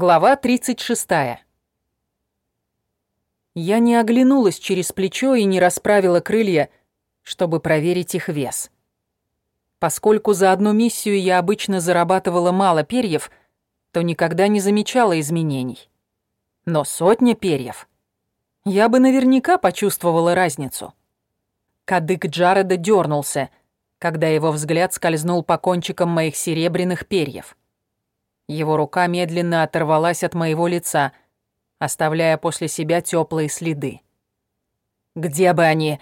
Глава 36. Я не оглянулась через плечо и не расправила крылья, чтобы проверить их вес. Поскольку за одну миссию я обычно зарабатывала мало перьев, то никогда не замечала изменений. Но сотня перьев. Я бы наверняка почувствовала разницу. Кадык Джареда дернулся, когда его взгляд скользнул по кончикам моих серебряных перьев. Его рука медленно оторвалась от моего лица, оставляя после себя теплые следы. «Где бы они...»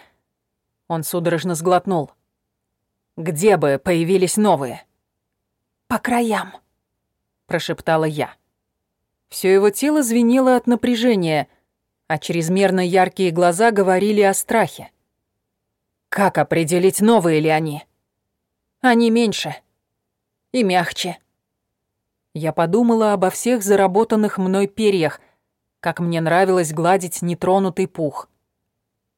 Он судорожно сглотнул. «Где бы появились новые?» «По краям», — прошептала я. Все его тело звенело от напряжения, а чрезмерно яркие глаза говорили о страхе. «Как определить, новые ли они?» «Они меньше и мягче», я подумала обо всех заработанных мной перьях, как мне нравилось гладить нетронутый пух.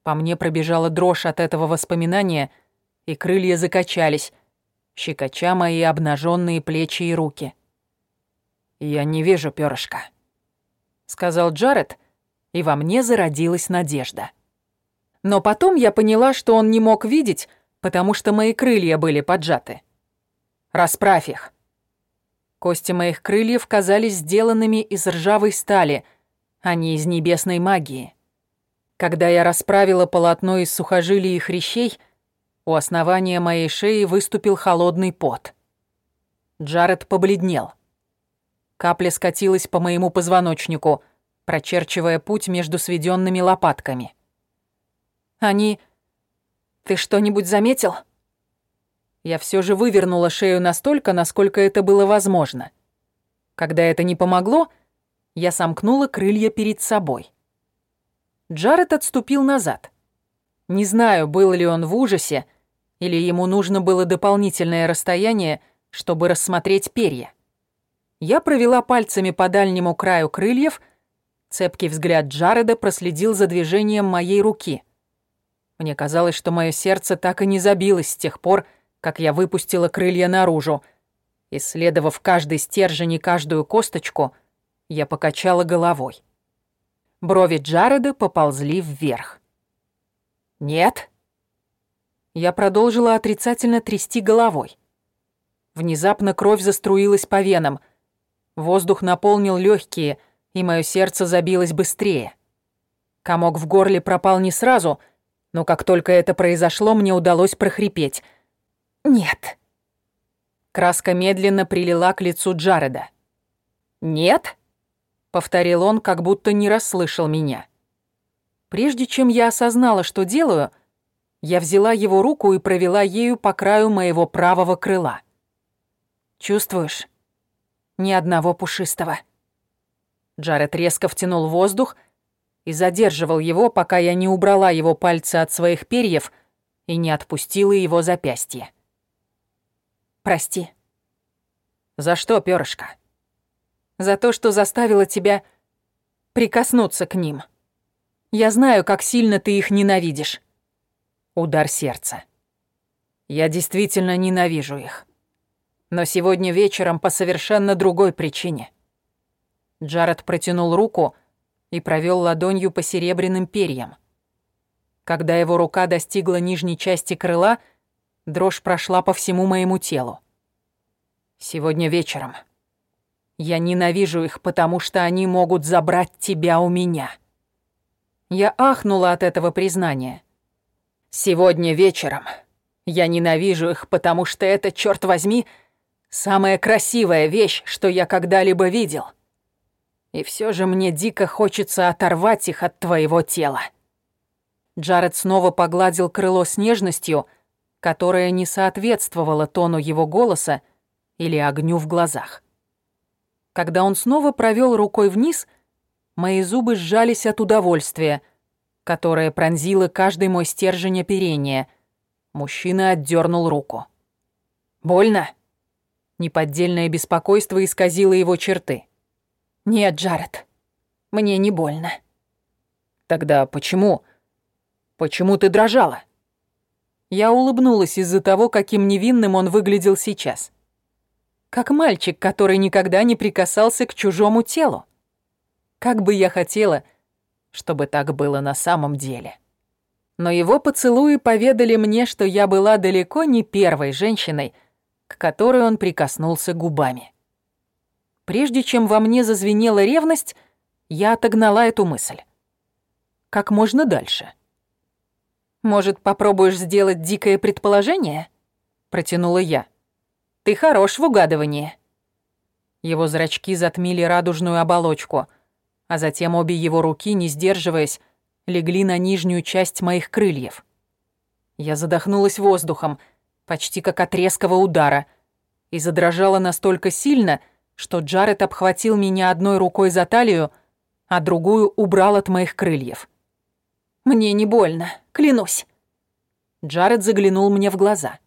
По мне пробежала дрожь от этого воспоминания, и крылья закачались, щекоча мои обнаженные плечи и руки. «Я не вижу перышка», — сказал Джаред, и во мне зародилась надежда. Но потом я поняла, что он не мог видеть, потому что мои крылья были поджаты. «Расправь их», Кости моих крыльев казались сделанными из ржавой стали, а не из небесной магии. Когда я расправила полотно из сухожилий и хрящей, у основания моей шеи выступил холодный пот. Джаред побледнел. Капля скатилась по моему позвоночнику, прочерчивая путь между сведенными лопатками. «Они... Ты что-нибудь заметил?» Я все же вывернула шею настолько, насколько это было возможно. Когда это не помогло, я сомкнула крылья перед собой. Джаред отступил назад. Не знаю, был ли он в ужасе, или ему нужно было дополнительное расстояние, чтобы рассмотреть перья. Я провела пальцами по дальнему краю крыльев, цепкий взгляд Джареда проследил за движением моей руки. Мне казалось, что мое сердце так и не забилось с тех пор, как я выпустила крылья наружу. Исследовав каждый стержень и каждую косточку, я покачала головой. Брови Джареда поползли вверх. «Нет?» Я продолжила отрицательно трясти головой. Внезапно кровь заструилась по венам. Воздух наполнил легкие, и мое сердце забилось быстрее. Комок в горле пропал не сразу, но как только это произошло, мне удалось прохрипеть — «Нет». Краска медленно прилила к лицу Джареда. «Нет?» — повторил он, как будто не расслышал меня. Прежде чем я осознала, что делаю, я взяла его руку и провела ею по краю моего правого крыла. «Чувствуешь? Ни одного пушистого». Джаред резко втянул воздух и задерживал его, пока я не убрала его пальцы от своих перьев и не отпустила его запястье. Прости. За что, перышко? За то, что заставила тебя прикоснуться к ним. Я знаю, как сильно ты их ненавидишь. Удар сердца. Я действительно ненавижу их. Но сегодня вечером по совершенно другой причине. Джаред протянул руку и провел ладонью по серебряным перьям. Когда его рука достигла нижней части крыла, Дрожь прошла по всему моему телу. Сегодня вечером. Я ненавижу их, потому что они могут забрать тебя у меня. Я ахнула от этого признания. Сегодня вечером. Я ненавижу их, потому что это, черт возьми, самая красивая вещь, что я когда-либо видел. И все же мне дико хочется оторвать их от твоего тела. Джаред снова погладил крыло с нежностью, которая не соответствовала тону его голоса или огню в глазах. Когда он снова провел рукой вниз, мои зубы сжались от удовольствия, которое пронзило каждый мой стержень оперения. Мужчина отдернул руку. «Больно?» Неподдельное беспокойство исказило его черты. «Нет, Джаред, мне не больно». «Тогда почему? Почему ты дрожала?» Я улыбнулась из-за того, каким невинным он выглядел сейчас. как мальчик, который никогда не прикасался к чужому телу. Как бы я хотела, чтобы так было на самом деле. Но его поцелуи поведали мне, что я была далеко не первой женщиной, к которой он прикоснулся губами. Прежде чем во мне зазвенела ревность, я отогнала эту мысль. Как можно дальше? «Может, попробуешь сделать дикое предположение?» — протянула я. «Ты хорош в угадывании». Его зрачки затмили радужную оболочку, а затем обе его руки, не сдерживаясь, легли на нижнюю часть моих крыльев. Я задохнулась воздухом, почти как от резкого удара, и задрожала настолько сильно, что Джаред обхватил меня одной рукой за талию, а другую убрал от моих крыльев. «Мне не больно, клянусь». Джаред заглянул мне в глаза.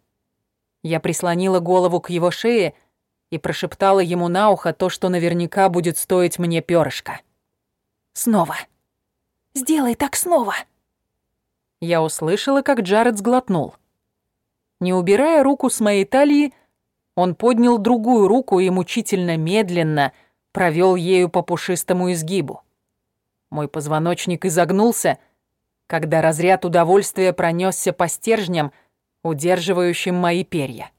Я прислонила голову к его шее и прошептала ему на ухо то, что наверняка будет стоить мне перышко. «Снова. Сделай так снова». Я услышала, как Джаред сглотнул. Не убирая руку с моей талии, он поднял другую руку и мучительно медленно провел ею по пушистому изгибу. Мой позвоночник изогнулся, когда разряд удовольствия пронесся по стержням, удерживающим мои перья.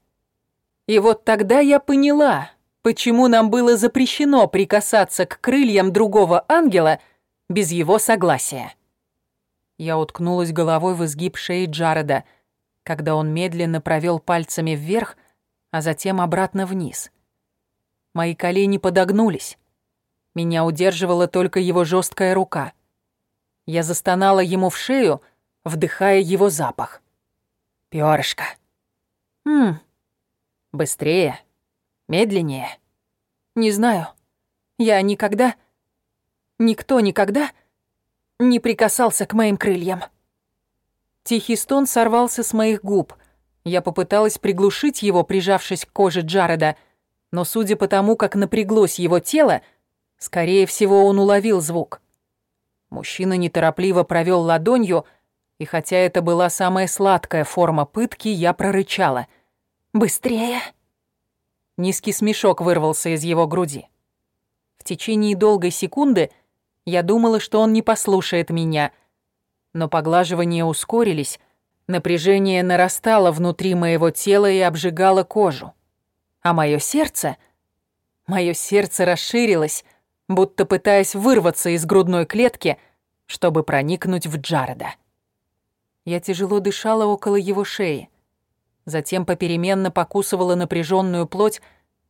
И вот тогда я поняла, почему нам было запрещено прикасаться к крыльям другого ангела без его согласия. Я уткнулась головой в изгиб шеи Джареда, когда он медленно провел пальцами вверх, а затем обратно вниз. Мои колени подогнулись. Меня удерживала только его жесткая рука. Я застонала ему в шею, вдыхая его запах. Пёрышко. Мм. Быстрее. Медленнее. Не знаю. Я никогда... Никто никогда не прикасался к моим крыльям. Тихий стон сорвался с моих губ. Я попыталась приглушить его, прижавшись к коже Джареда, но судя по тому, как напряглось его тело, Скорее всего, он уловил звук. Мужчина неторопливо провел ладонью, и хотя это была самая сладкая форма пытки, я прорычала. «Быстрее!» Низкий смешок вырвался из его груди. В течение долгой секунды я думала, что он не послушает меня, но поглаживания ускорились, напряжение нарастало внутри моего тела и обжигало кожу. А мое сердце... Мое сердце расширилось, будто пытаясь вырваться из грудной клетки, чтобы проникнуть в Джареда. Я тяжело дышала около его шеи, затем попеременно покусывала напряженную плоть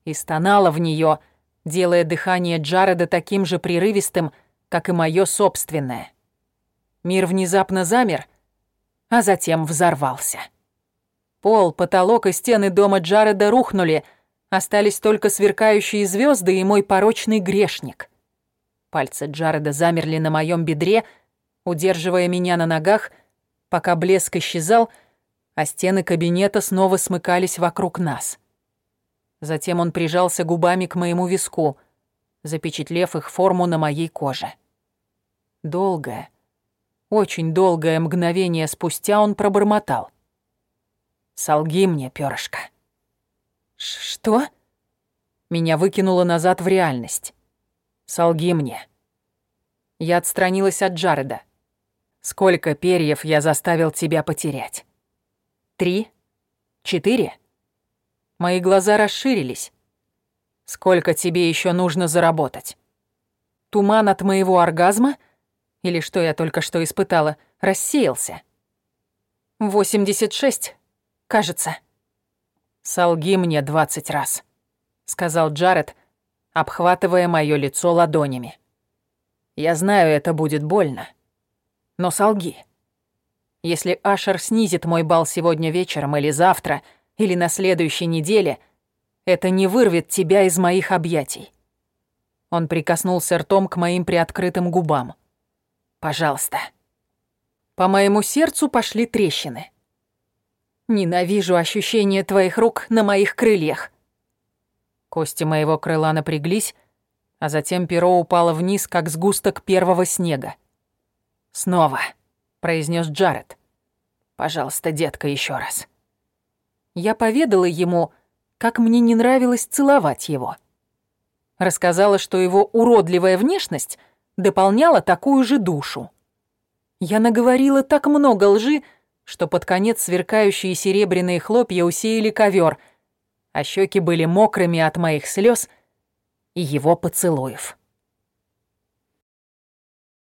и стонала в нее, делая дыхание Джареда таким же прерывистым, как и мое собственное. Мир внезапно замер, а затем взорвался. Пол, потолок и стены дома Джареда рухнули — Остались только сверкающие звезды и мой порочный грешник. Пальцы Джареда замерли на моем бедре, удерживая меня на ногах, пока блеск исчезал, а стены кабинета снова смыкались вокруг нас. Затем он прижался губами к моему виску, запечатлев их форму на моей коже. Долгое, очень долгое мгновение спустя он пробормотал. «Солги мне, перышко». «Что?» Меня выкинуло назад в реальность. «Солги мне». Я отстранилась от Джареда. «Сколько перьев я заставил тебя потерять?» «Три? Четыре?» Мои глаза расширились. «Сколько тебе еще нужно заработать?» Туман от моего оргазма, или что я только что испытала, рассеялся. «Восемьдесят шесть, кажется». «Солги мне двадцать раз», — сказал Джаред, обхватывая моё лицо ладонями. «Я знаю, это будет больно, но солги. Если Ашер снизит мой бал сегодня вечером или завтра, или на следующей неделе, это не вырвет тебя из моих объятий». Он прикоснулся ртом к моим приоткрытым губам. «Пожалуйста». По моему сердцу пошли трещины. Ненавижу ощущение твоих рук на моих крыльях. Кости моего крыла напряглись, а затем перо упало вниз, как сгусток первого снега. «Снова», — произнес Джаред. «Пожалуйста, детка, еще раз». Я поведала ему, как мне не нравилось целовать его. Рассказала, что его уродливая внешность дополняла такую же душу. Я наговорила так много лжи, что под конец сверкающие серебряные хлопья усеяли ковер, а щеки были мокрыми от моих слез и его поцелуев.